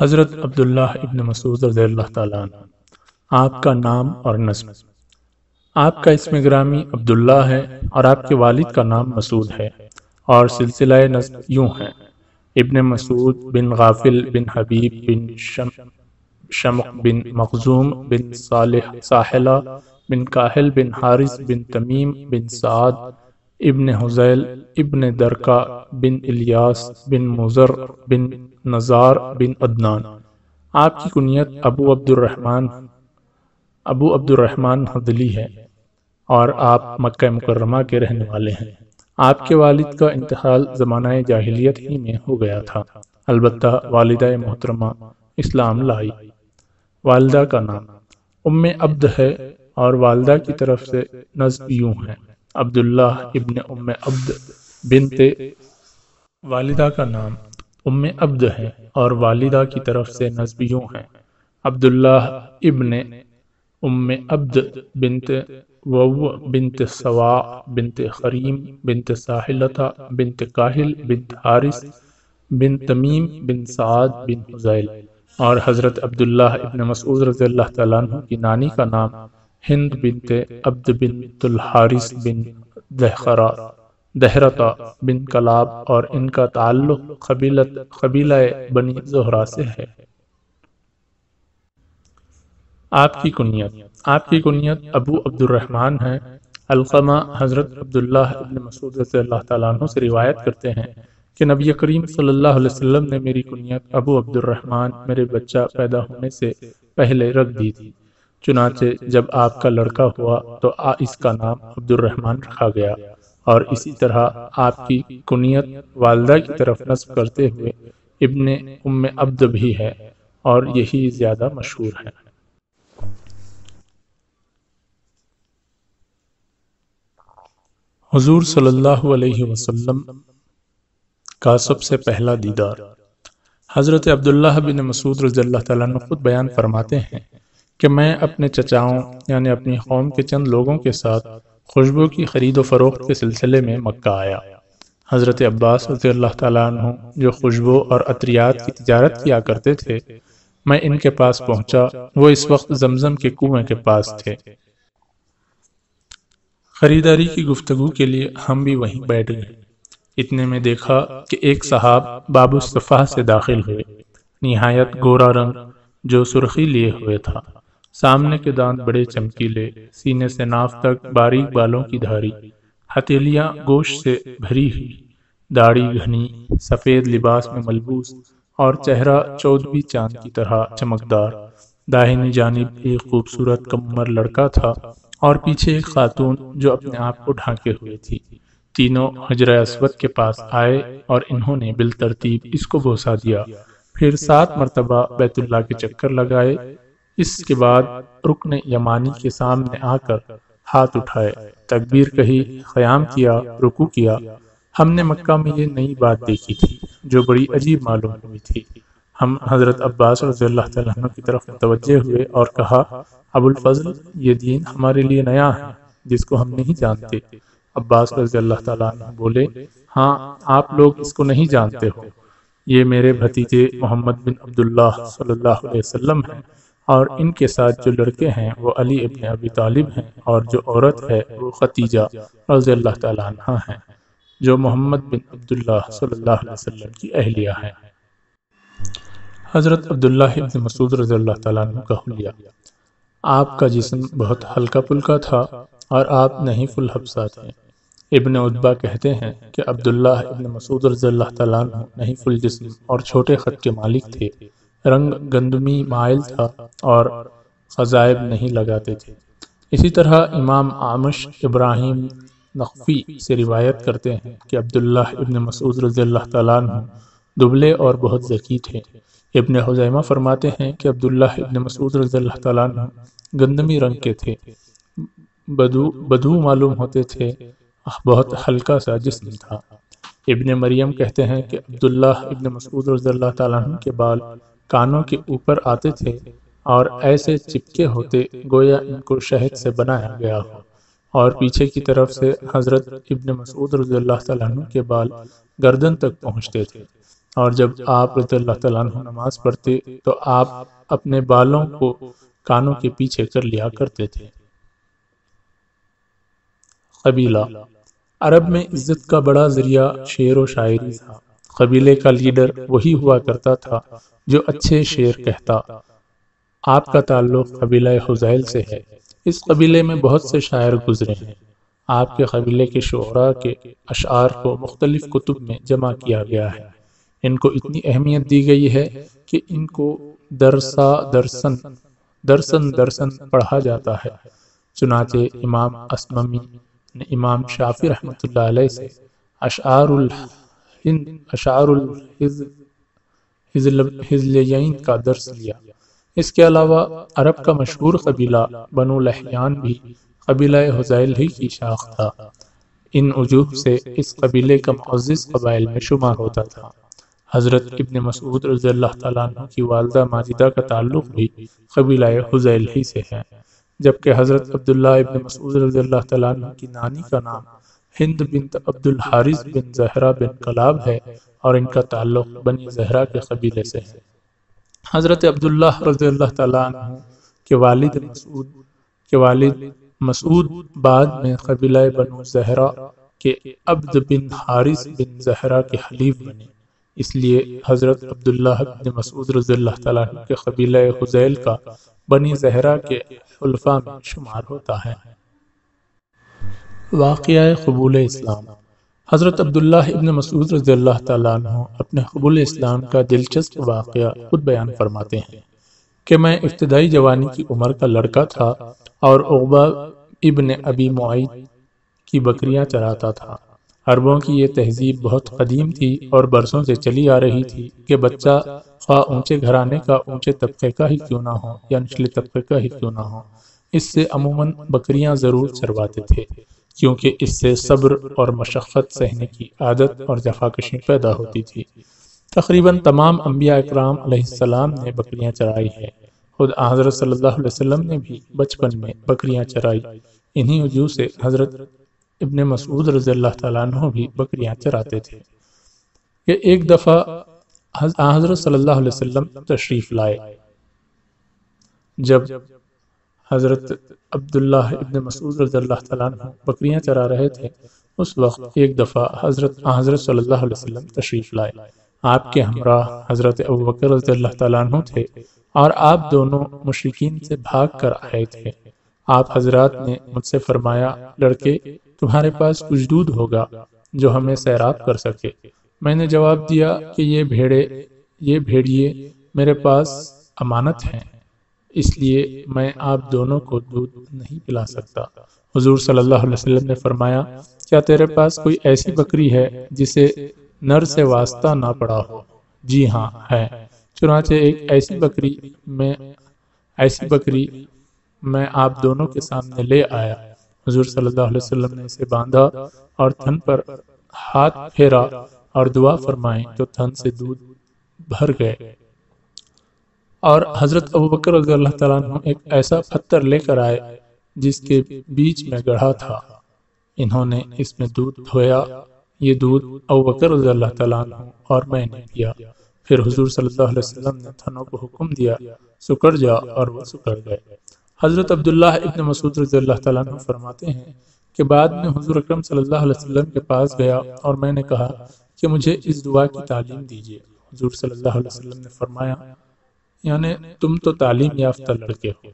حضرت عبداللہ ابن مسعود رضی اللہ تعالیٰ عنہ، آپ کا نام اور نصب آپ کا اسم گرامی عبداللہ ہے اور آپ کے والد کا نام مسعود ہے اور سلسلہ نصب یوں ہے۔ ابن مسعود بن غافل بن حبیب بن شم، شمق بن مخزوم بن صالح ساحلہ بن کاہل بن حارث بن تمیم بن سعد ابن حزیل ابن درکا بن الیاس بن مزر بن نزار بن عدنان۔ آپ کی کنیت ابو عبد الرحمن ابو عبد الرحمن حدلی ہے اور آپ مکہ مکرمہ کے رہنے والے ہیں۔ آپ کے والد کا انتقال زمانہ جاہلیت ہی میں ہو گیا تھا۔ البتہ والدہ محترمہ اسلام لائی۔ والدہ کا نام ام عبد ہے اور والدہ کی طرف سے نصب یوں ہے عبداللہ ابن ام عبد بنت والدہ کا نام ام عبد ہے اور والدہ کی طرف سے نصب یوں ہے عبداللہ ابن ام عبد بنت وو بنت سوا بنت خریم بنت ساحلتا بنت کاہل بنت حارث بن تمیم بن سعد بن حزیل اور حضرت عبداللہ ابن مسعود رضی اللہ تعالیٰ عنہ کی نانی کا نام ہند بنت عبد بنت الحارث بن دہخرہ دہرتا بن کلاب اور ان کا تعلق قبیلت قبیلہ بنی زہرا سے ہے۔ آپ کی کنیت، آپ کی کنیت ابو عبد الرحمن ہے۔ القمہ حضرت عبداللہ ابن مسعود رضی اللہ تعالیٰ عنہ سے روایت کرتے ہیں کہ نبی کریم صلی اللہ علیہ وسلم نے میری کنیت ابو عبد الرحمن میرے بچہ پیدا ہونے سے پہلے رکھ دی تھی۔ چنانچہ جب آپ کا لڑکا ہوا تو اس کا نام عبد الرحمن رکھا گیا۔ اور اسی طرح آپ کی کنیت والدہ کی طرف نصب کرتے ہوئے ابن ام عبد بھی ہے اور یہی زیادہ مشہور ہے۔ حضور صلی اللہ علیہ وسلم کا سب سے پہلا دیدار۔ حضرت عبداللہ بن مسعود رضی اللہ تعالیٰ نے خود بیان فرماتے ہیں کہ میں اپنے چچاؤں یعنی اپنی قوم کے چند لوگوں کے ساتھ خوشبو کی خرید و فروخت کے سلسلے میں مکہ آیا۔ حضرت عباس رضی اللہ تعالیٰ عنہ جو خوشبو اور عطریات کی تجارت کیا کرتے تھے، میں ان کے پاس پہنچا۔ وہ اس وقت زمزم کے کنویں کے پاس تھے۔ خریداری کی گفتگو کے لیے ہم بھی وہیں بیٹھ گئے۔ اتنے میں دیکھا کہ ایک صحاب باب الصفا سے داخل ہوئے۔ نہایت گورا رنگ جو سرخی لیے ہوئے تھا۔ سامنے کے دانت بڑے چمکیلے، سینے سے ناف تک باریک بالوں کی دھاری۔ ہتیلیاں گوشت سے بھری ہوئی، داڑھی گھنی، سفید لباس میں ملبوس اور چہرہ چودوی چاند کی طرح چمکدار۔ داہنی جانب ایک خوبصورت کمر لڑکا تھا اور پیچھے ایک خاتون جو اپنے آپ کو ڈھانکے ہوئے تھی۔ تینوں حجرہ اسود کے پاس آئے اور انہوں نے بالترتیب اس کو بوسا دیا۔ پھر سات مرتبہ بیت اللہ کے چکر لگائے۔ اس کے بعد رکن یمانی کے سامنے آ کر ہاتھ اٹھائے، تکبیر کہی، قیام کیا رکو کیا۔ ہم نے مکہ میں یہ نئی بات دیکھی تھی جو بڑی عجیب معلوم ہوئی تھی۔ ہم حضرت عباس رضی اللہ تعالیٰ عنہ کی طرف متوجہ ہوئے اور کہا، ابو الفضل، یہ دین ہمارے لیے نیا ہے، جس کو ہم نہیں جانتے۔ عباس رضی اللہ تعالیٰ عنہ بولے ہاں آپ لوگ اس کو نہیں جانتے ہو۔ یہ میرے بھتیجے محمد بن عبداللہ صلی اللہ علیہ وسلم ہیں۔ اور ان کے ساتھ جو لڑکے ہیں وہ علی ابن ابی طالب ہیں اور جو عورت ہے وہ ختیجہ رضی اللہ تعالیٰ عنہ ہیں جو محمد بن عبداللہ صلی اللہ علیہ وسلم کی اہلیہ ہیں۔ حضرت عبداللہ ابن مسعود رضی اللہ تعالیٰ عنہ کا حلیہ۔ آپ کا جسم بہت ہلکا پلکا تھا اور آپ نہیں فل حبسہ تھے۔ ابن عدبہ کہتے ہیں کہ عبداللہ ابن مسعود رضی اللہ تعالیٰ عنہ نہیں فل جسم اور چھوٹے خط کے مالک تھے۔ رنگ گندمی مائل تھا اور خزائب نہیں لگاتے تھے۔ اسی طرح امام آمش ابراہیم نقفی سے روایت کرتے ہیں کہ عبداللہ ابن مسعود رضی اللہ تعالیٰ عنہ دبلے اور بہت ذکی تھے۔ ابن حزیمہ فرماتے ہیں کہ عبداللہ ابن مسعود رضی اللہ تعالیٰ عنہ گندمی رنگ کے تھے۔ بدو بدو معلوم ہوتے تھے۔ بہت ہلکا سا جسم تھا۔ ابن مریم کہتے ہیں کہ عبداللہ ابن مسعود رضی اللہ تعالیٰ عنہ کے بال کانوں کے اوپر آتے تھے اور ایسے چپکے ہوتے گویا ان کو شہد سے بنایا گیا ہو۔ اور پیچھے کی طرف سے حضرت ابن مسعود رضی اللہ تعالیٰ عنہ کے بال گردن تک پہنچتے تھے۔ اور جب آپ رضی اللہ تعالیٰ عنہ نماز پڑھتے تو آپ اپنے بالوں کو کانوں کے پیچھے کر لیا کرتے تھے۔ قبیلہ۔ عرب میں عزت کا بڑا ذریعہ شعر و شاعری تھا۔ قبیلے کا لیڈر وہی ہوا کرتا تھا جو اچھے شعر کہتا۔ آپ کا تعلق قبیلہ حزیل سے ہے۔ اس قبیلے میں بہت سے شاعر گزرے ہیں۔ آپ کے قبیلے کے شعراء کے اشعار کو مختلف کتب میں جمع کیا گیا ہے۔ ان کو اتنی اہمیت دی گئی ہے کہ ان کو درسا درسن درسن درسن پڑھا جاتا ہے۔ چنانچہ امام اسممی نے امام شافی رحمۃ اللہ علیہ سے اشعار الح الہند اشعار الحزلین کا درس لیا۔ اس کے علاوہ عرب کا مشہور قبیلہ بنو لحیان بھی قبیلہ حزائل ہی کی شاخ تھا۔ ان وجوہ سے اس قبیلے کا معزز قبائل میں شمار ہوتا تھا۔ حضرت ابن مسعود رضی اللہ تعالیٰ عنہ کی والدہ ماجدہ کا تعلق بھی قبیلہ حزائل ہی سے ہے۔ جبکہ حضرت عبداللہ ابن مسعود رضی اللہ تعالیٰ عنہ کی نانی کا نام ہند بنت عبد الحارث بن زہرہ بن کلاب ہے اور ان کا تعلق بنی زہرہ کے قبیلے سے ہے۔ حضرت عبداللہ رضی اللہ تعالیٰ عنہ کے والد مسعود کے والد مسعود بعد میں قبیلہ بنو زہرہ کے عبد بن حارث بن زہرہ کے حلیف بنے۔ اس لیے حضرت عبداللہ بن مسعود رضی اللہ تعالیٰ عنہ کے قبیلہ حزیل کا بنی زہرہ کے حلفہ میں شمار ہوتا ہے۔ واقعہ قبول اسلام۔ حضرت عبداللہ ابن مسعود رضی اللہ تعالیٰ عنہ اپنے قبول اسلام کا دلچسپ واقعہ خود بیان فرماتے ہیں کہ میں ابتدائی جوانی کی عمر کا لڑکا تھا اور عقبہ ابن ابی معید کی بکریاں چراتا تھا۔ عربوں کی یہ تہذیب بہت قدیم تھی اور برسوں سے چلی آ رہی تھی کہ بچہ خواہ اونچے گھرانے کا اونچے طبقے کا ہی کیوں نہ ہو یا نچلے طبقے کا ہی کیوں نہ ہو، اس سے عموماً بکریاں ضرور چرواتے تھے۔ کیونکہ اس سے صبر اور مشقت سہنے کی عادت اور جفاکشی پیدا ہوتی تھی۔ تقریباً تمام انبیاء اکرام علیہ السلام نے بکریاں چرائی ہے خود حضرت صلی اللہ علیہ وسلم نے بھی بچپن میں بکریاں چرائی۔ انہی وجوہ سے حضرت ابن مسعود رضی اللہ تعالیٰ عنہ بھی بکریاں چراتے تھے۔ کہ ایک دفعہ حضرت صلی اللہ علیہ وسلم تشریف لائے۔ جب حضرت عبداللہ ابن مسعود رضی اللہ تعالیٰ عنہ بکریاں چرا رہے تھے، اس وقت ایک دفعہ حضرت حضرت صلی اللہ علیہ وسلم تشریف لائے۔ آپ کے ہمراہ حضرت ابوبکر رضی اللہ تعالیٰ عنہ تھے اور آپ دونوں مشرقین سے بھاگ کر آئے تھے۔ آپ حضرات نے مجھ سے فرمایا، لڑکے، تمہارے پاس کچھ دودھ ہوگا جو ہمیں سیراب کر سکے۔ میں نے جواب دیا کہ یہ بھیڑے، یہ بھیڑیے میرے پاس امانت ہیں۔ اس لیے میں آپ دونوں کو دودھ نہیں پلا سکتا۔ حضور صلی اللہ علیہ وسلم نے فرمایا، کیا تیرے پاس کوئی ایسی بکری ہے جسے نر سے واسطہ نہ پڑا ہو؟ جی ہاں ہے۔ چنانچہ ایک ایسی بکری میں، ایسی بکری میں آپ دونوں کے سامنے لے آیا۔ حضور صلی اللہ علیہ وسلم نے اسے باندھا اور تھن پر ہاتھ پھیرا اور دعا فرمائیں تو تھن سے دودھ بھر گئے۔ اور حضرت ابو بکر رضی اللہ تعالیٰ عنہ ایک ایسا پتھر لے کر آئے جس کے بیچ میں گڑھا تھا۔ انہوں نے اس میں دودھ دھویا۔ یہ دودھ ابو بکر رضی اللہ تعالیٰ عنہ اور میں نے پیا پھر حضور صلی اللہ علیہ وسلم نے تھنوں کو حکم دیا، سکڑ جا اور وہ سکڑ گئے۔ حضرت عبداللہ ابن مسعود رضی اللہ تعالیٰ عنہ فرماتے ہیں کہ بعد میں حضور اکرم صلی اللہ علیہ وسلم کے پاس گیا اور میں نے کہا کہ مجھے اس دعا کی تعلیم دیجیے حضور صلی اللہ علیہ وسلم نے فرمایا یعنی تم تو تعلیم یافتہ لڑکے ہو۔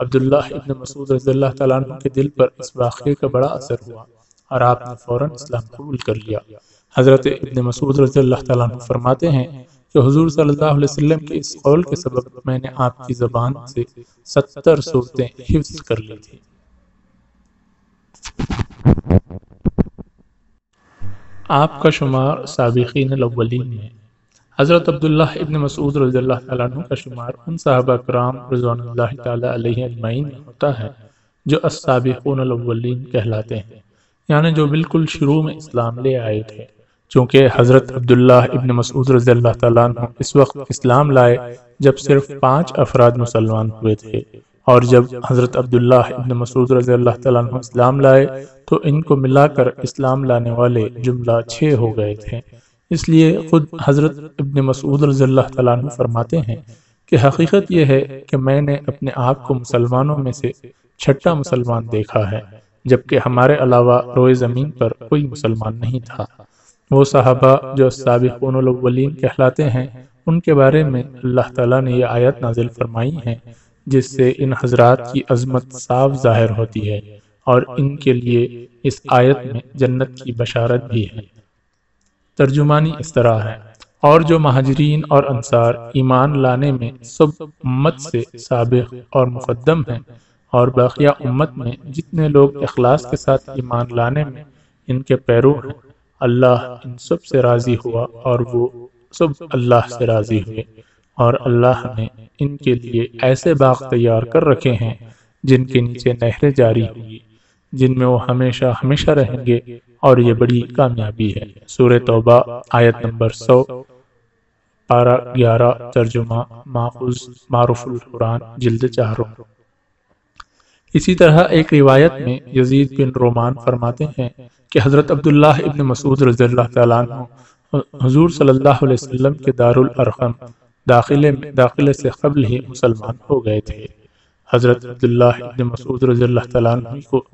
عبداللہ ابن مسعود رضی اللہ تعالیٰ عنہ کے دل پر اس واقعے کا بڑا اثر ہوا اور آپ نے فوراً اسلام قبول کر لیا۔ حضرت ابن مسعود رضی اللہ تعالیٰ عنہ فرماتے ہیں کہ حضور صلی اللہ علیہ وسلم کے اس قول کے سبب میں نے آپ کی زبان سے ستر صورتیں حفظ کر لی تھی آپ کا شمار سابقین الاولین میں حضرت عبداللہ ابن مسعود رضی اللہ تعالیٰ عنہ کا شمار ان صحابہ کرام رضوان اللہ تعالیٰ علیہ اجمعین میں ہوتا ہے، جو السابقون الاولین کہلاتے ہیں۔ یعنی جو بالکل شروع میں اسلام لے آئے تھے۔ چونکہ حضرت عبداللہ ابن مسعود رضی اللہ تعالیٰ عنہ اس وقت اسلام لائے جب صرف پانچ افراد مسلمان ہوئے تھے۔ اور جب حضرت عبداللہ ابن مسعود رضی اللہ تعالیٰ عنہ اسلام لائے، تو ان کو ملا کر اسلام لانے والے جملہ چھ ہو گئے تھے۔ اس لیے خود حضرت ابن مسعود رضی اللہ تعالیٰ عنہ فرماتے ہیں کہ حقیقت یہ ہے کہ میں نے اپنے آپ کو مسلمانوں میں سے چھٹا مسلمان دیکھا ہے، جبکہ ہمارے علاوہ روئے زمین پر کوئی مسلمان نہیں تھا۔ وہ صحابہ جو سابقون الاولین کہلاتے ہیں، ان کے بارے میں اللہ تعالیٰ نے یہ آیت نازل فرمائی ہے جس سے ان حضرات کی عظمت صاف ظاہر ہوتی ہے اور ان کے لیے اس آیت میں جنت کی بشارت بھی ہے۔ ترجمانی اس طرح ہے۔ اور جو مہاجرین اور انصار ایمان لانے میں سب امت سے سابق اور مقدم ہیں، اور باقیہ امت میں جتنے لوگ اخلاص کے ساتھ ایمان لانے میں ان کے پیرو ہیں، اللہ ان سب سے راضی ہوا اور وہ سب اللہ سے راضی ہوئے۔ اور اللہ نے ان کے لیے ایسے باغ تیار کر رکھے ہیں جن کے نیچے نہریں جاری ہوئی۔ جن میں وہ ہمیشہ ہمیشہ رہیں گے اور یہ بڑی کامیابی ہے۔ سورہ توبہ، آیت نمبر سو پارہ گیارہ، ترجمہ ماخوذ معروف القرآن، جلد چاروں اسی طرح ایک روایت میں یزید بن رومان فرماتے ہیں کہ حضرت عبداللہ ابن مسعود رضی اللہ تعالیٰ عنہ حضور صلی اللہ علیہ وسلم کے دار الارقم داخلے داخلے سے قبل ہی مسلمان ہو گئے تھے۔ حضرت عبداللہ ابن مسعود رضی اللہ تعالیٰ عنہ کو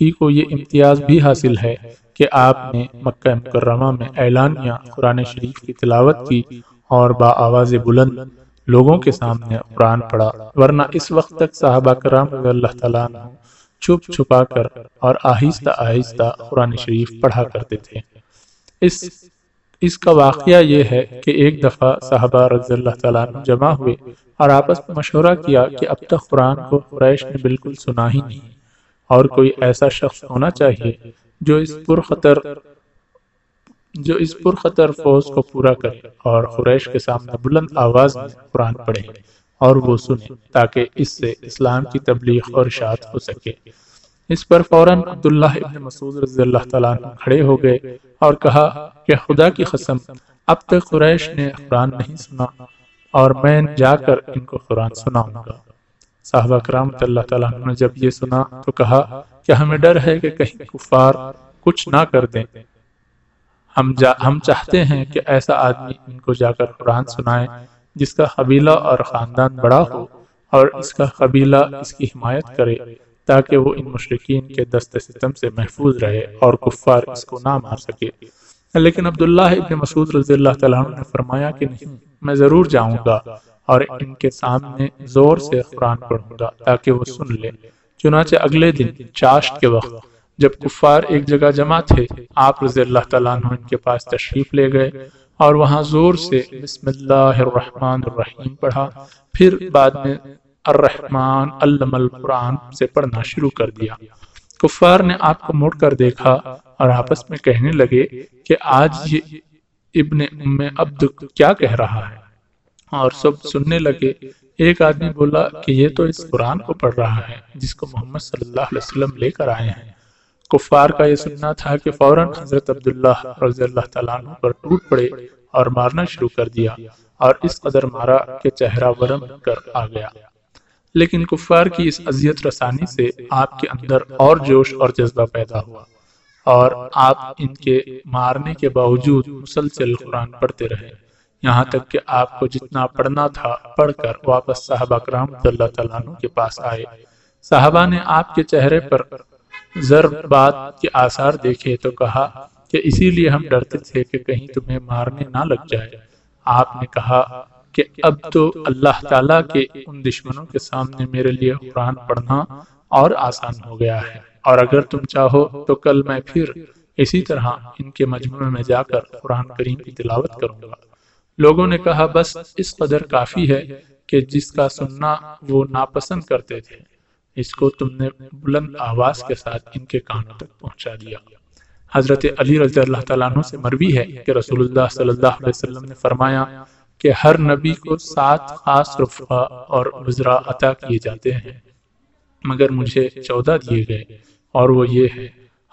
ہی کو یہ امتیاز بھی حاصل ہے کہ آپ نے مکہ مکرمہ میں اعلانیہ قرآن شریف کی تلاوت کی اور با آواز بلند لوگوں کے سامنے قرآن پڑھا۔ ورنہ اس وقت تک صحابہ کرام رضی اللہ تعالیٰ عنہ چھپ چھپا کر اور آہستہ آہستہ قرآن شریف پڑھا کرتے تھے۔ اس اس کا واقعہ یہ ہے کہ ایک دفعہ صحابہ رضی اللہ تعالیٰ عنہ جمع ہوئے اور آپس میں مشورہ کیا کہ اب تک قرآن کو قریش نے بالکل سنا ہی نہیں۔ اور کوئی ایسا شخص ہونا چاہیے جو اس پرخطر جو اس پرخطر فوج کو پورا کرے اور قریش کے سامنے بلند آواز میں قرآن پڑھے اور وہ سنے تاکہ اس سے اسلام کی تبلیغ اور اشاعت ہو سکے۔ اس پر فوراً عبداللہ ابن مسعود رضی اللہ تعالیٰ کھڑے ہو گئے اور کہا کہ خدا کی قسم اب تک قریش نے قرآن نہیں سنا اور میں جا کر ان کو قرآن سناؤں گا۔ صحابہ کرام اللہ تعالیٰ نے جب یہ سنا تو کہا کہ ہمیں ڈر ہے کہ کہیں کفار کچھ نہ کر دیں۔ ہم, جا ہم چاہتے ہیں کہ ایسا آدمی ان کو جا کر قرآن سنائے جس کا قبیلہ اور خاندان بڑا ہو اور اس کا قبیلہ اس کی حمایت کرے تاکہ وہ ان مشرقین کے دست ستم سے محفوظ رہے اور کفار اس کو نہ مار سکے۔ لیکن عبداللہ ابن مسعود رضی اللہ تعالیٰ نے فرمایا کہ نہیں میں ضرور جاؤں گا۔ اور ان کے سامنے زور سے قرآن پڑھوں گا تاکہ وہ سن لے۔ چنانچہ اگلے دن چاشت کے وقت جب کفار ایک جگہ جمع تھے، آپ رضی اللہ تعالیٰ عنہ ان کے پاس تشریف لے گئے اور وہاں زور سے بسم اللہ الرحمن الرحیم پڑھا۔ پھر بعد میں الرحمن علم القرآن سے پڑھنا شروع کر دیا۔ کفار نے آپ کو مڑ کر دیکھا اور آپس میں کہنے لگے کہ آج یہ ابن ام عبد کیا کہہ رہا ہے؟ اور سب سننے لگے۔ ایک آدمی بولا کہ یہ تو اس قرآن کو پڑھ رہا ہے جس کو محمد صلی اللہ علیہ وسلم لے کر آئے ہیں۔ کفار کا یہ سننا تھا کہ فوراً حضرت عبداللہ رضی اللہ تعالیٰ عنہ پر ٹوٹ پڑے اور مارنا شروع کر دیا اور اس قدر مارا کہ چہرہ ورم کر آ گیا۔ لیکن کفار کی اس عذیت رسانی سے آپ کے اندر اور جوش اور جذبہ پیدا ہوا اور آپ ان کے مارنے کے باوجود مسلسل قرآن پڑھتے رہے۔ یہاں تک کہ آپ کو جتنا پڑھنا تھا، پڑھ کر واپس صحابہ کرام اللہ تعالیٰ عنہ کے پاس آئے۔ صحابہ نے آپ کے چہرے پر ضرب بات کے آثار دیکھے تو کہا کہ اسی لیے ہم ڈرتے تھے کہ کہیں تمہیں مارنے نہ لگ جائے۔ آپ نے کہا کہ اب تو اللہ تعالیٰ کے ان دشمنوں کے سامنے میرے لیے قرآن پڑھنا اور آسان ہو گیا ہے۔ اور اگر تم چاہو تو کل میں پھر اسی طرح ان کے مجموعے میں جا کر قرآن کریم کی تلاوت کروں گا۔ لوگوں نے کہا، بس اس قدر کافی ہے کہ جس کا سننا وہ ناپسند کرتے تھے۔ اس کو تم نے بلند آواز کے ساتھ ان کے کانوں تک پہنچا دیا۔ حضرت علی رضی اللہ تعالیٰ عنہ سے مروی ہے کہ رسول اللہ صلی اللہ علیہ وسلم نے فرمایا کہ ہر نبی کو سات خاص رفقہ اور وزراء عطا کیے جاتے ہیں، مگر مجھے چودہ دیے گئے۔ اور وہ یہ ہے،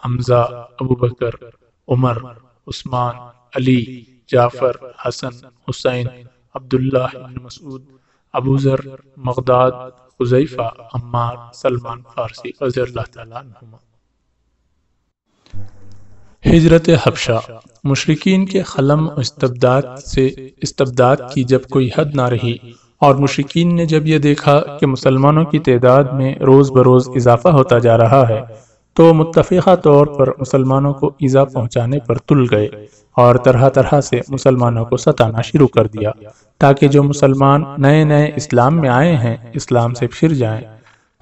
حمزہ، ابو بکر، عمر، عثمان، علی جعفر حسن حسین، عبداللہ بن مسعود، ابو ذر، مغداد، حذیفہ، عمار، سلمان فارسی، رضی اللہ تعالیٰ عنہما۔ ہجرت حبشہ مشرقین کے خلم و استبداد سے استبداد کی جب کوئی حد نہ رہی اور مشرقین نے جب یہ دیکھا کہ مسلمانوں کی تعداد میں روز بروز اضافہ ہوتا جا رہا ہے تو متفقہ طور پر مسلمانوں کو ایزا پہنچانے پر تل گئے اور طرح طرح سے مسلمانوں کو ستانا شروع کر دیا تاکہ جو مسلمان نئے نئے اسلام میں آئے ہیں، اسلام سے پھر جائیں۔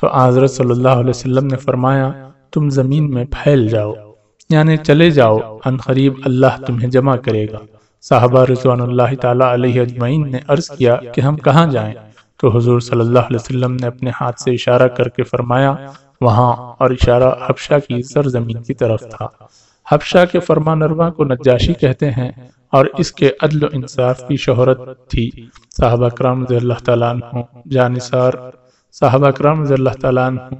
تو حضرت صلی اللہ علیہ وسلم نے فرمایا، تم زمین میں پھیل جاؤ یعنی چلے جاؤ، ان قریب اللہ تمہیں جمع کرے گا۔ صحابہ رضوان اللہ تعالی علیہ اجمعین نے عرض کیا کہ ہم کہاں جائیں؟ تو حضور صلی اللہ علیہ وسلم نے اپنے ہاتھ سے اشارہ کر کے فرمایا وہاں اور اشارہ حبشہ کی سرزمین کی طرف تھا۔ حبشہ کے فرمان نروا کو نجاشی کہتے ہیں اور اس کے عدل و انصاف کی شہرت تھی۔ صحابہ کرام رضی اللہ تعالیٰ عنہ جانسار صحابہ کرام رضی اللہ تعالیٰ عنہ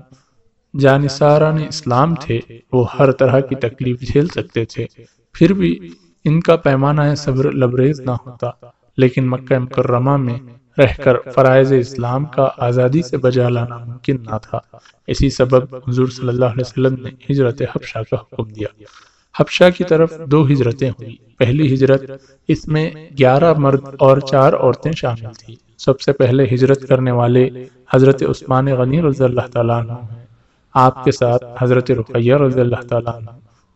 جانساران اسلام تھے، وہ ہر طرح کی تکلیف جھیل سکتے تھے۔ پھر بھی ان کا پیمانہ صبر لبریز نہ ہوتا، لیکن مکہ مکرمہ میں رہ کر فرائض اسلام کا آزادی سے بجا لانا ممکن نہ تھا۔ اسی سبب حضور صلی اللہ علیہ وسلم نے ہجرت حبشہ کا حکم دیا۔ حبشہ کی طرف دو ہجرتیں ہوئی پہلی ہجرت اس میں گیارہ مرد اور چار عورتیں شامل تھی سب سے پہلے ہجرت کرنے والے حضرت عثمان غنی رضی اللہ تعالیٰ عنہ ہیں۔ آپ کے ساتھ حضرت رقیہ رضی اللہ تعالیٰ عنہ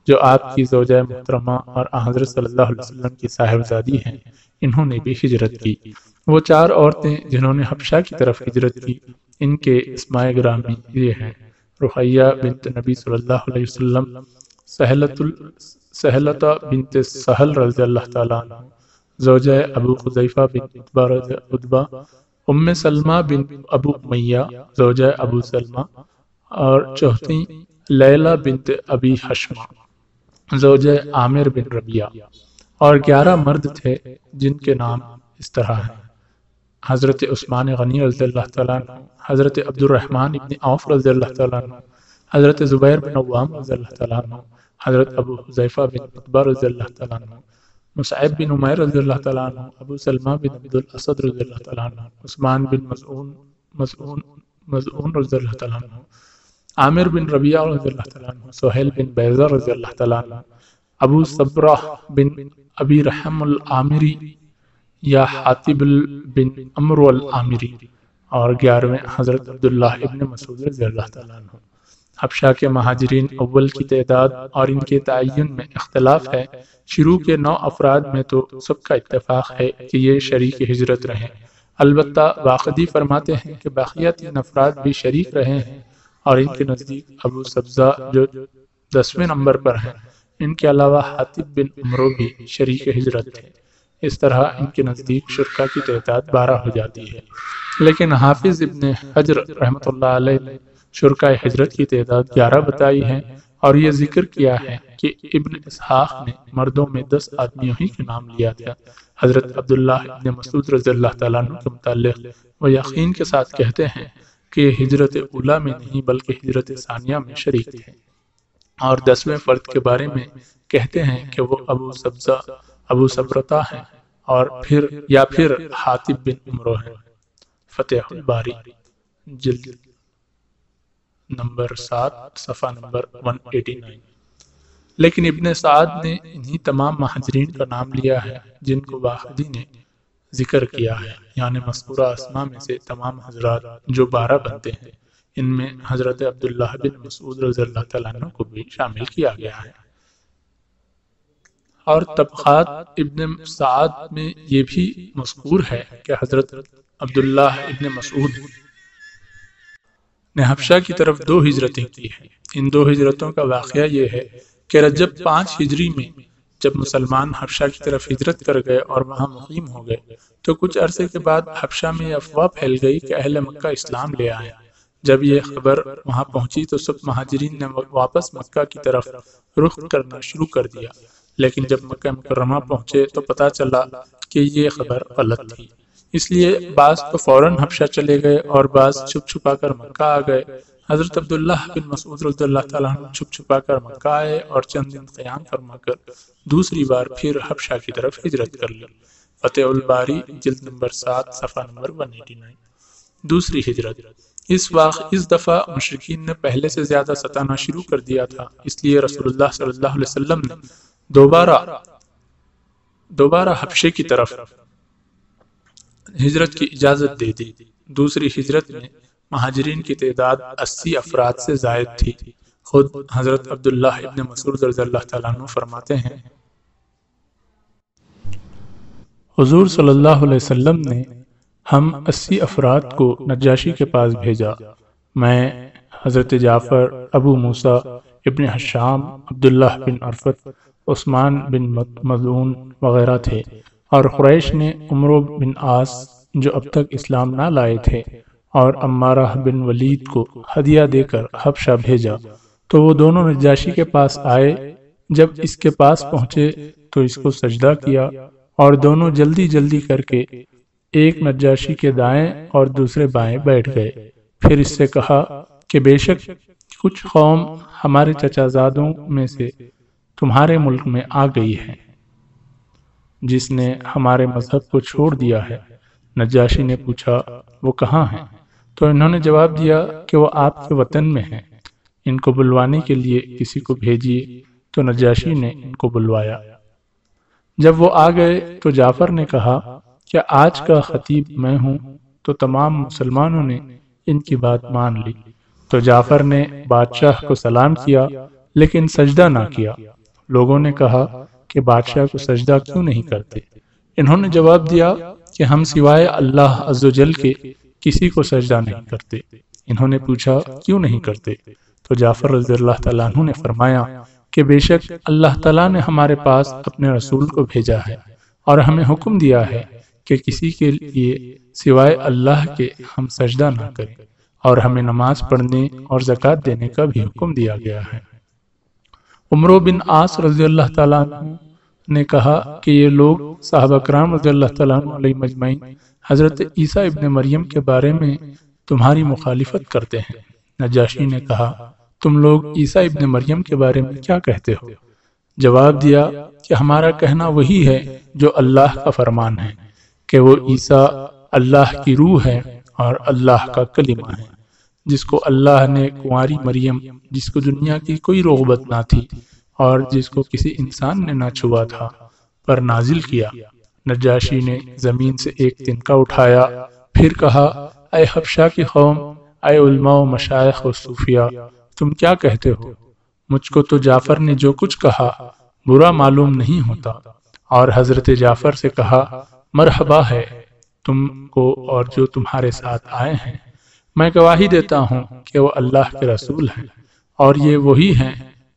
جو آپ کی زوجہ محترمہ اور حضرت صلی اللہ علیہ وسلم کی صاحبزادی ہیں، انہوں نے بھی ہجرت کی۔ وہ چار عورتیں جنہوں نے حبشہ کی طرف ہجرت کی، ان کے اسماء گرامی یہ ہیں۔ رقیہ بنت نبی صلی اللہ علیہ وسلم سہلت سہلتا بنت سہل رضی اللہ تعالیٰ عنہ، زوجہ ابو خزیفہ بن ادبا ام سلمہ بن ابو میہ زوجہ ابو سلمہ، اور چوتھی لیلہ بنت ابی حشمہ۔ زوجہ عامر بن ربیہ اور گیارہ مرد تھے جن کے نام اس طرح ہیں۔ حضرت عثمان غنی رضی اللہ تعالیٰ عنہ، حضرت عبد الرحمن ابن عوف رضی اللہ تعالیٰ عنہ، حضرت زبیر بن عوام رضی اللہ تعالیٰ عنہ، حضرت ابو حضیفہ بن عطبہ رضی اللہ تعالیٰ عنہ مصعب بن عمیر رضی اللہ تعالیٰ عنہ، ابو سلمہ بن عبد الاسد رضی اللہ تعالیٰ عنہ، عثمان بن مزعون مزعون مزعون رضی اللہ تعالیٰ عنہ۔ عامر بن ربیہ رضی اللہ تعالیٰ عنہ، سہیل بن بیزہ رضی اللہ تعالیٰ عنہ، ابو صبرہ بن ابی رحم العامری یا حاتب بن امر العامری اور گیارہویں حضرت عبداللہ ابن مسعود رضی اللہ تعالیٰ عنہ۔ حبشہ کے مہاجرین اول کی تعداد اور ان کے تعین میں اختلاف ہے۔ شروع کے نو افراد میں تو سب کا اتفاق ہے کہ یہ شریک ہجرت رہے۔ البتہ واقعی فرماتے ہیں کہ باقیہ تین افراد بھی شریک رہے ہیں۔ اور ان کے نزدیک ابو سبزہ جو دسویں نمبر پر ہیں، ان کے علاوہ حاطب بن عمرو بھی شریک ہجرت ہے اس طرح ان کے نزدیک شرکا کی تعداد بارہ ہو جاتی ہے۔ لیکن حافظ ابن حجر رحمۃ اللہ علیہ شرکا ہجرت کی تعداد گیارہ بتائی ہے اور یہ ذکر کیا ہے کہ ابن اسحاق نے مردوں میں دس آدمیوں ہی کے نام لیا تھا۔ حضرت عبداللہ ابن مسعود رضی اللہ تعالیٰ کے متعلق وہ یقین کے ساتھ کہتے ہیں کہ ہجرت اولا میں نہیں بلکہ ہجرت ثانیہ میں شریک تھے۔ اور دسویں فرد کے بارے میں کہتے ہیں کہ وہ ابو سبزہ، ابو سبرتا ہیں اور پھر یا پھر حاتب بن عمرو ہیں فتح الباری، جلد نمبر سات، صفحہ نمبر 189 لیکن ابن سعد نے انہی تمام مہاجرین کا نام لیا ہے جن کو واحدی نے ذکر کیا ہے۔ یعنی مذکورہ اسما میں سے تمام حضرات جو بارہ بنتے ہیں، ان میں حضرت عبداللہ بن مسعود رضی اللہ تعالیٰ عنہ کو بھی شامل کیا گیا ہے۔ اور طبقات ابن سعد میں یہ بھی مذکور ہے کہ حضرت عبداللہ ابن مسعود نے حبشہ کی طرف دو ہجرتیں کی ہیں۔ ان دو ہجرتوں کا واقعہ یہ ہے کہ رجب پانچ ہجری میں جب مسلمان حبشہ کی طرف ہجرت کر گئے اور وہاں مقیم ہو گئے، تو کچھ عرصے کے بعد حبشہ میں یہ افواہ پھیل گئی کہ اہل مکہ اسلام لے آئے۔ جب یہ خبر وہاں پہنچی تو سب مہاجرین نے واپس مکہ کی طرف رخ کرنا شروع کر دیا۔ لیکن جب مکہ مکرمہ پہنچے تو پتا چلا کہ یہ خبر غلط تھی۔ اس لیے بعض تو فوراً حبشہ چلے گئے اور بعض چھپ چھپا کر مکہ آ گئے۔ حضرت عبداللہ بن مسعود رضی اللہ تعالیٰ عنہ چھپ چھپا کر مکہ آئے اور چند دن قیام فرما کر دوسری بار پھر حبشہ کی طرف ہجرت کر لی۔ فتح الباری جلد نمبر سات، صفحہ نمبر 189 دوسری ہجرت۔ اس واقع اس دفعہ مشرقین نے پہلے سے زیادہ ستانا شروع کر دیا تھا۔ اس لیے رسول اللہ صلی اللہ علیہ وسلم نے دوبارہ دوبارہ حبشے کی طرف ہجرت کی اجازت دے دی۔ دوسری ہجرت میں مہاجرین کی تعداد اسی افراد سے زائد تھی۔ خود حضرت عبداللہ ابن مسعود رضی اللہ تعالیٰ عنہ فرماتے ہیں۔ حضور صلی اللہ علیہ وسلم نے ہم اسی افراد کو نجاشی کے پاس بھیجا۔ میں حضرت جعفر، ابو موسیٰ، ابن حشام، عبداللہ بن عرفت، عثمان بن مدعون وغیرہ تھے اور قریش نے عمرو بن آس جو اب تک اسلام نہ لائے تھے۔ اور امارہ بن ولید کو ہدیہ دے کر حبشہ بھیجا۔ تو وہ دونوں نجاشی کے پاس آئے۔ جب اس کے پاس پہنچے تو اس کو سجدہ کیا اور دونوں جلدی جلدی کر کے ایک نجاشی کے دائیں اور دوسرے بائیں بیٹھ گئے۔ پھر اس سے کہا کہ بے شک کچھ قوم ہمارے چچا زادوں میں سے تمہارے ملک میں آ گئی ہے جس نے ہمارے مذہب کو چھوڑ دیا ہے۔ نجاشی نے پوچھا، وہ کہاں ہیں؟ تو انہوں نے جواب دیا کہ وہ آپ کے وطن میں ہیں۔ ان کو بلوانے کے لیے کسی کو بھیجیے۔ تو نجاشی نے ان کو بلوایا۔ جب وہ آ گئے تو جعفر نے کہا کہ آج کا خطیب میں ہوں۔ تو تمام مسلمانوں نے ان کی بات مان لی۔ تو جعفر نے بادشاہ کو سلام کیا، لیکن سجدہ نہ کیا۔ لوگوں نے کہا کہ بادشاہ کو سجدہ کیوں نہیں کرتے؟ انہوں نے جواب دیا کہ ہم سوائے اللہ عز و جل کے کسی کو سجدہ نہیں کرتے۔ انہوں نے پوچھا، کیوں نہیں کرتے؟ تو جعفر رضی اللہ تعالیٰ عنہ نے فرمایا کہ بے شک اللہ تعالیٰ نے ہمارے پاس اپنے رسول کو بھیجا ہے اور ہمیں حکم دیا ہے کہ کسی کے لیے سوائے اللہ کے ہم سجدہ نہ کریں اور ہمیں نماز پڑھنے اور زکوٰۃ دینے کا بھی حکم دیا گیا ہے۔ عمرو بن آس رضی اللہ تعالیٰ نے کہا کہ یہ لوگ صحابہ کرام رضی اللہ تعالیٰ علیہ مجمعین حضرت عیسیٰ ابن مریم کے بارے میں تمہاری مخالفت کرتے ہیں۔ نجاشی نے کہا تم لوگ عیسیٰ ابن مریم کے بارے میں کیا کہتے ہو؟ جواب دیا کہ ہمارا کہنا وہی ہے جو اللہ کا فرمان ہے کہ وہ عیسیٰ اللہ کی روح ہے اور اللہ کا کلمہ ہے۔ جس کو اللہ نے کنواری مریم جس کو دنیا کی کوئی رغبت نہ تھی اور جس کو کسی انسان نے نہ چھوا تھا پر نازل کیا نجاشی نے زمین سے ایک تنکا اٹھایا، پھر کہا، اے حبشہ کی قوم، اے علماء و مشائق و صوفیہ تم کیا کہتے ہو؟ مجھ کو تو جعفر نے جو کچھ کہا برا معلوم نہیں ہوتا۔ اور حضرت جعفر سے کہا، مرحبا ہے، تم کو اور جو تمہارے ساتھ آئے ہیں۔ میں گواہی دیتا ہوں کہ وہ اللہ کے رسول ہیں، اور یہ وہی ہیں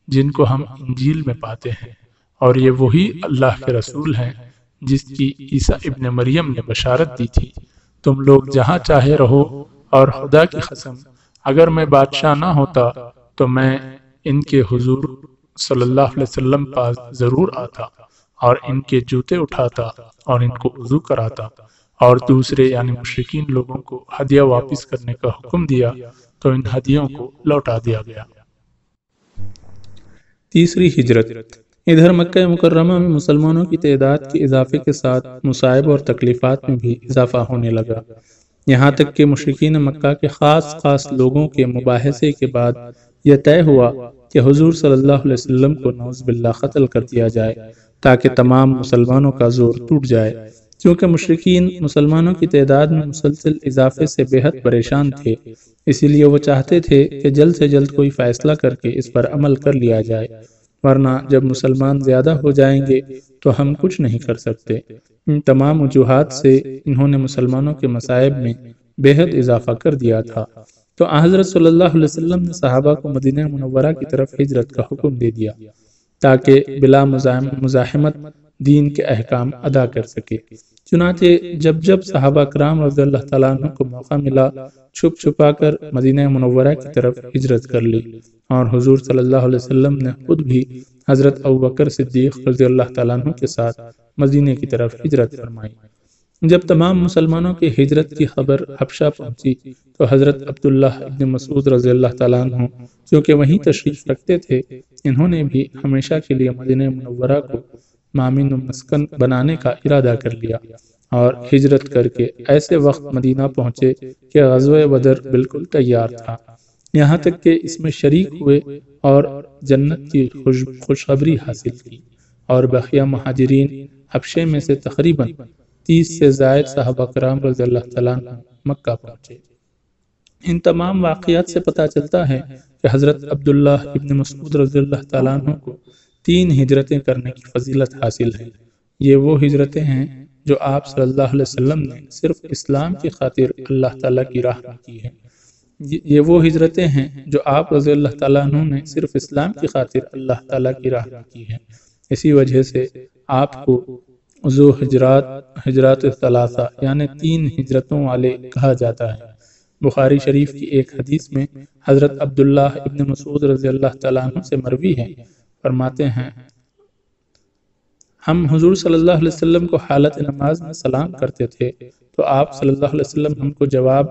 جن کو ہم انجیل میں پاتے ہیں، اور یہ وہی اللہ کے رسول ہیں۔ جس کی عیسیٰ ابن مریم نے بشارت دی تھی۔ تم لوگ جہاں چاہے رہو اور خدا کی قسم، اگر میں بادشاہ نہ ہوتا تو میں ان کے حضور صلی اللہ علیہ وسلم پاس ضرور آتا اور ان کے جوتے اٹھاتا اور ان کو وضو کراتا اور دوسرے یعنی مشرقین لوگوں کو ہدیہ واپس کرنے کا حکم دیا تو ان ہدیوں کو لوٹا دیا گیا۔ تیسری ہجرت۔ ادھر مکہ مکرمہ میں مسلمانوں کی تعداد کے اضافے کے ساتھ مصائب اور تکلیفات میں بھی اضافہ ہونے لگا۔ یہاں تک کہ مشرقین مکہ کے خاص خاص لوگوں کے مباحثے کے بعد یہ طے ہوا کہ حضور صلی اللہ علیہ وسلم کو نوز باللہ قتل کر دیا جائے تاکہ تمام مسلمانوں کا زور ٹوٹ جائے۔ کیونکہ مشرقین مسلمانوں کی تعداد میں مسلسل اضافے سے بے حد پریشان تھے، اسی لیے وہ چاہتے تھے کہ جلد سے جلد کوئی فیصلہ کر کے اس پر عمل کر لیا جائے۔ ورنہ جب مسلمان زیادہ ہو جائیں گے تو ہم کچھ نہیں کر سکتے۔ ان تمام وجوہات سے انہوں نے مسلمانوں کے مصائب میں بے حد اضافہ کر دیا تھا۔ تو حضرت صلی اللہ علیہ وسلم نے صحابہ کو مدینہ منورہ کی طرف ہجرت کا حکم دے دیا تاکہ بلا مزاحمت دین کے احکام ادا کر سکے۔ چنانچہ جب جب صحابہ کرام رضی اللہ تعالیٰ عنہ کو موقع ملا، چھپ چھپا کر مدینہ منورہ کی طرف ہجرت کر لی۔ اور حضور صلی اللہ علیہ وسلم نے خود بھی حضرت ابوبکر صدیق رضی اللہ تعالیٰ عنہ کے ساتھ مدینہ کی طرف ہجرت فرمائی۔ جب تمام مسلمانوں کی ہجرت کی خبر حبشہ پہنچی، تو حضرت عبداللہ ابن مسعود رضی اللہ تعالیٰ عنہ، جو کہ وہیں تشریف رکھتے تھے، انہوں نے بھی ہمیشہ کے لیے مدینہ منورہ کو مامن و مسکن بنانے کا ارادہ کر لیا اور ہجرت کر کے ایسے وقت مدینہ پہنچے کہ غزوہ بدر بالکل تیار تھا۔ یہاں تک کہ اس میں شریک ہوئے اور جنت کی خوشخبری حاصل کی اور بقیہ مہاجرین حبشے میں سے تقریباً تیس سے زائد صحابہ کرام رضی اللہ تعالیٰ مکہ پہنچے۔ ان تمام واقعات سے پتہ چلتا ہے کہ حضرت عبداللہ ابن مسعود رضی اللہ تعالیٰ عنہ کو تین ہجرتیں کرنے کی فضیلت حاصل ہے۔ یہ وہ ہجرتیں ہیں جو آپ صلی اللہ علیہ وسلم نے صرف اسلام کی خاطر اللہ تعالیٰ کی راہ میں کی ہے یہ وہ ہجرتیں ہیں جو آپ رضی اللہ تعالیٰ عنہ نے صرف اسلام کی خاطر اللہ تعالیٰ کی راہ میں کی ہے اسی وجہ سے آپ کو ذو حجرات حجرات ثلاثہ یعنی تین ہجرتوں والے کہا جاتا ہے۔ بخاری شریف کی ایک حدیث میں حضرت عبداللہ ابن مسعود رضی اللہ تعالیٰ عنہ سے مروی ہے۔ فرماتے ہیں۔ ہم حضور صلی اللہ علیہ وسلم کو حالت نماز میں سلام کرتے تھے، تو آپ صلی اللہ علیہ وسلم ہم کو جواب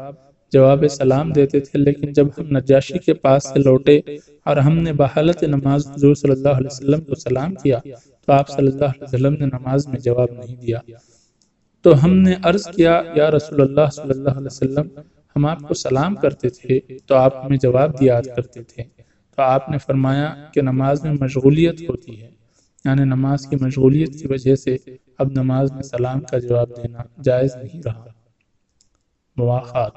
جواب سلام دیتے تھے، لیکن جب ہم نجاشی کے پاس سے لوٹے اور ہم نے بحالت نماز حضور صلی اللہ علیہ وسلم کو سلام کیا، تو آپ صلی اللہ علیہ وسلم نے نماز میں جواب نہیں دیا۔ تو ہم نے عرض کیا، یا رسول اللہ صلی اللہ علیہ وسلم، ہم آپ کو سلام کرتے تھے، تو آپ ہمیں جواب دیا کرتے تھے۔ تو آپ نے فرمایا کہ نماز میں مشغولیت ہوتی ہے یعنی نماز کی مشغولیت کی وجہ سے اب نماز میں سلام کا جواب دینا جائز نہیں رہا۔ مواخات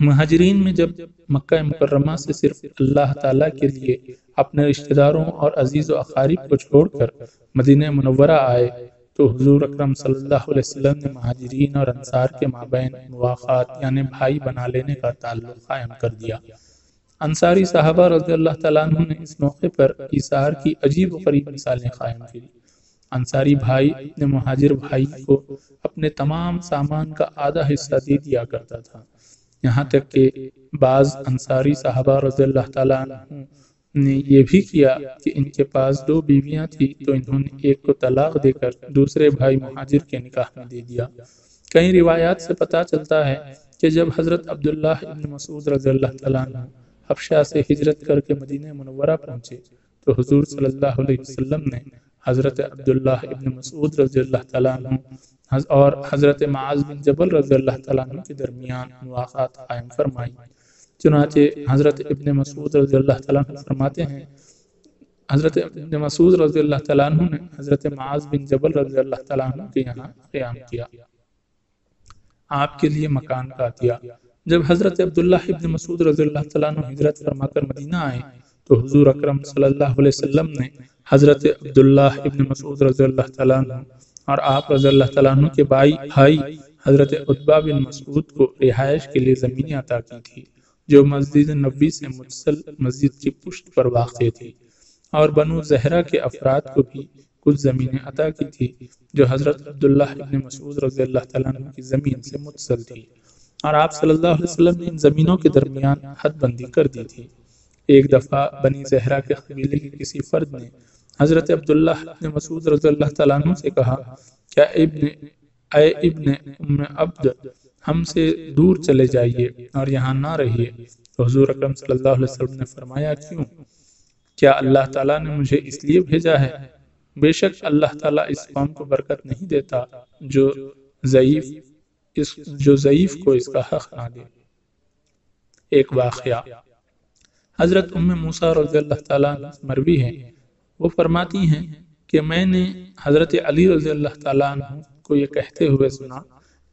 مہاجرین میں جب مکہ مکرمہ سے صرف اللہ تعالیٰ کے لیے اپنے رشتہ داروں اور عزیز و اقارب کو چھوڑ کر مدینہ منورہ آئے، تو حضور اکرم صلی اللہ علیہ وسلم نے مہاجرین اور انصار کے مابین مواقعات یعنی بھائی بنا لینے کا تعلق قائم کر دیا۔ انصاری صحابہ رضی اللہ تعالیٰ عنہ نے اس موقع پر ایسار کی عجیب و قریب مثالیں قائم کی انصاری بھائی اپنے مہاجر بھائی کو اپنے تمام سامان کا آدھا حصہ دے دیا کرتا تھا۔ یہاں تک کہ بعض انصاری صحابہ رضی اللہ تعالیٰ عنہ نے یہ بھی کیا کہ ان کے پاس دو بیویاں تھی تو انہوں نے ایک کو طلاق دے کر دوسرے بھائی مہاجر کے نکاح میں دے دیا۔ کئی روایات سے پتا چلتا ہے کہ جب حضرت عبداللہ ابن مسعود رضی اللہ تعالیٰ عنہ حفشہ سے ہجرت کر کے مدینہ منورہ پہنچے تو حضور صلی اللہ علیہ وسلم نے حضرت عبداللہ ابن مسعود رضی اللہ تعالیٰ عنہ اور حضرت معاذ بن جبل رضی اللہ تعالیٰ عنہ کے درمیان مواقعات قائم فرمائی۔ چنانچہ حضرت ابن مسعود رضی اللہ تعالیٰ عنہ فرماتے ہیں، حضرت ابن مسعود رضی اللہ تعالیٰ عنہ نے حضرت معاذ بن جبل رضی اللہ تعالیٰ عنہ کے یہاں قیام کیا۔ آپ کے لیے مکان کا دیا جب حضرت عبداللہ ابن مسعود رضی اللہ تعالیٰ عنہ حجرت فرما کر مدینہ آئے، تو حضور اکرم صلی اللہ علیہ وسلم نے حضرت عبداللہ ابن مسعود رضی اللہ تعالیٰ عنہ اور آپ رضی اللہ تعالیٰ عنہ کے بائی بھائی حضرت عطبہ بن مسعود کو رہائش کے لیے زمینی عطا کی تھی جو مسجد نبی سے متصل مسجد کی پشت پر واقع تھی اور بنو زہرہ کے افراد کو بھی کچھ زمینیں عطا کی تھی جو حضرت عبداللہ ابن مسعود رضی اللہ تعالیٰ عنہ کی زمین سے متصل تھی اور آپ صلی اللہ علیہ وسلم نے ان زمینوں کے درمیان حد بندی کر دی تھی۔ ایک دفعہ بنی زہرہ کے قبیلے کے کسی فرد نے حضرت عبداللہ ابن مسعود رضی اللہ تعالیٰ عنہ سے کہا، کیا ابن اے ابن ام عبد، ہم سے دور چلے جائیے اور یہاں نہ رہیے۔ تو حضور اکرم صلی اللہ علیہ وسلم نے فرمایا، کیوں؟ کیا اللہ تعالیٰ نے مجھے اس لیے بھیجا ہے؟ بے شک اللہ تعالیٰ اس قوم کو برکت نہیں دیتا جو ضعیف اس جو ضعیف کو اس کا حق نہ دے ایک واقعہ۔ حضرت ام موسیٰ رضی اللہ تعالیٰ مروی ہے وہ فرماتی ہیں کہ میں نے حضرت علی رضی اللہ تعالیٰ عنہ کو یہ کہتے ہوئے سنا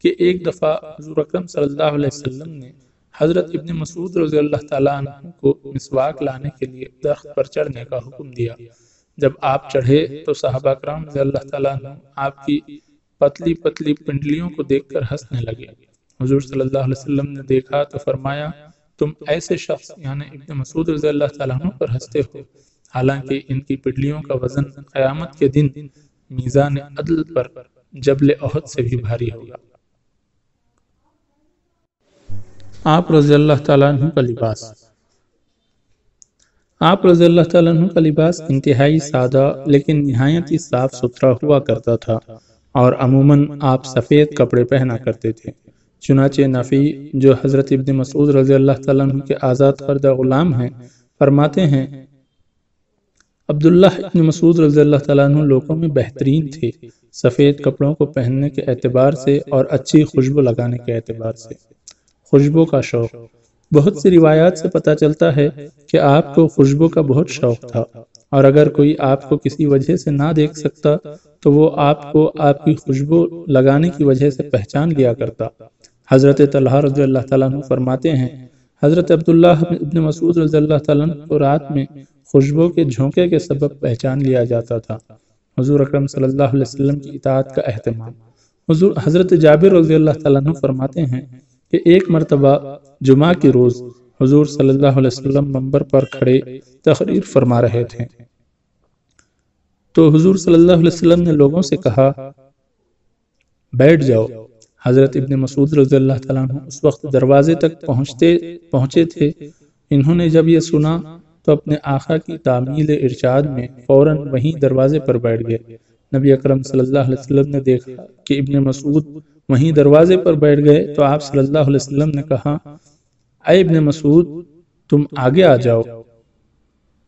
کہ ایک دفعہ حضور اکرم صلی اللہ علیہ وسلم نے حضرت ابن مسعود رضی اللہ تعالیٰ عنہ کو مسواک لانے کے لیے درخت پر چڑھنے کا حکم دیا۔ جب آپ چڑھے تو صحابہ کرام رضی اللہ تعالیٰ عنہ آپ کی پتلی پتلی پنڈلیوں کو دیکھ کر ہنسنے لگے۔ حضور صلی اللہ علیہ وسلم نے دیکھا تو فرمایا، تم ایسے شخص یعنی ابن مسعود رضی اللہ تعالیٰ عنہ پر ہنستے ہو۔ حالانکہ ان کی پنڈلیوں کا وزن قیامت کے دن میزان عدل پر جبل احد سے بھی بھاری ہوگا۔ آپ رضی اللہ تعالیٰ عنہ کا لباس۔ آپ رضی اللہ تعالیٰ عنہ کا لباس انتہائی سادہ لیکن نہایت ہی صاف ستھرا ہوا کرتا تھا۔ اور عموماً آپ سفید کپڑے پہنا کرتے تھے۔ چنانچہ نفی جو حضرت ابن مسعود رضی اللہ تعالیٰ عنہ کے آزاد کردہ غلام ہیں، فرماتے ہیں، عبداللہ ابن مسعود رضی اللہ تعالیٰ عنہ لوگوں میں بہترین تھے۔ سفید کپڑوں کو پہننے کے اعتبار سے اور اچھی خوشبو لگانے کے اعتبار سے۔ خوشبو کا شوق۔ بہت سی روایات سے پتہ چلتا ہے کہ آپ کو خوشبو کا بہت شوق تھا۔ اور اگر کوئی آپ کو کسی وجہ سے نہ دیکھ سکتا، تو وہ آپ کو آپ کی خوشبو لگانے کی وجہ سے پہچان لیا کرتا۔ حضرت طلحہ رضی اللہ تعالیٰ عنہ فرماتے ہیں، حضرت عبداللہ ابن مسعود رضی اللہ تعالیٰ عنہ کو رات میں خوشبو کے جھونکے کے سبب پہچان لیا جاتا تھا۔ حضور اکرم صلی اللہ علیہ وسلم کی اطاعت کا اہتمام۔ حضور حضرت جابر رضی اللہ تعالیٰ عنہ فرماتے ہیں کہ ایک مرتبہ جمعہ کی روز حضور صلی اللہ علیہ وسلم ممبر پر کھڑے تقریر فرما رہے تھے۔ تو حضور صلی اللہ علیہ وسلم نے لوگوں سے کہا، بیٹھ جاؤ۔ حضرت ابن مسعود رضی اللہ تعالیٰ عنہ اس وقت دروازے تک پہنچتے، پہنچے تھے۔ انہوں نے جب یہ سنا تو اپنے آقا کی تعمیل ارشاد میں فوراً وہیں دروازے پر بیٹھ گئے۔ نبی اکرم صلی اللہ علیہ وسلم نے دیکھا کہ ابن مسعود وہیں دروازے پر بیٹھ گئے۔ تو آپ صلی اللہ علیہ وسلم نے کہا اے ابن مسعود تم آگے آ جاؤ۔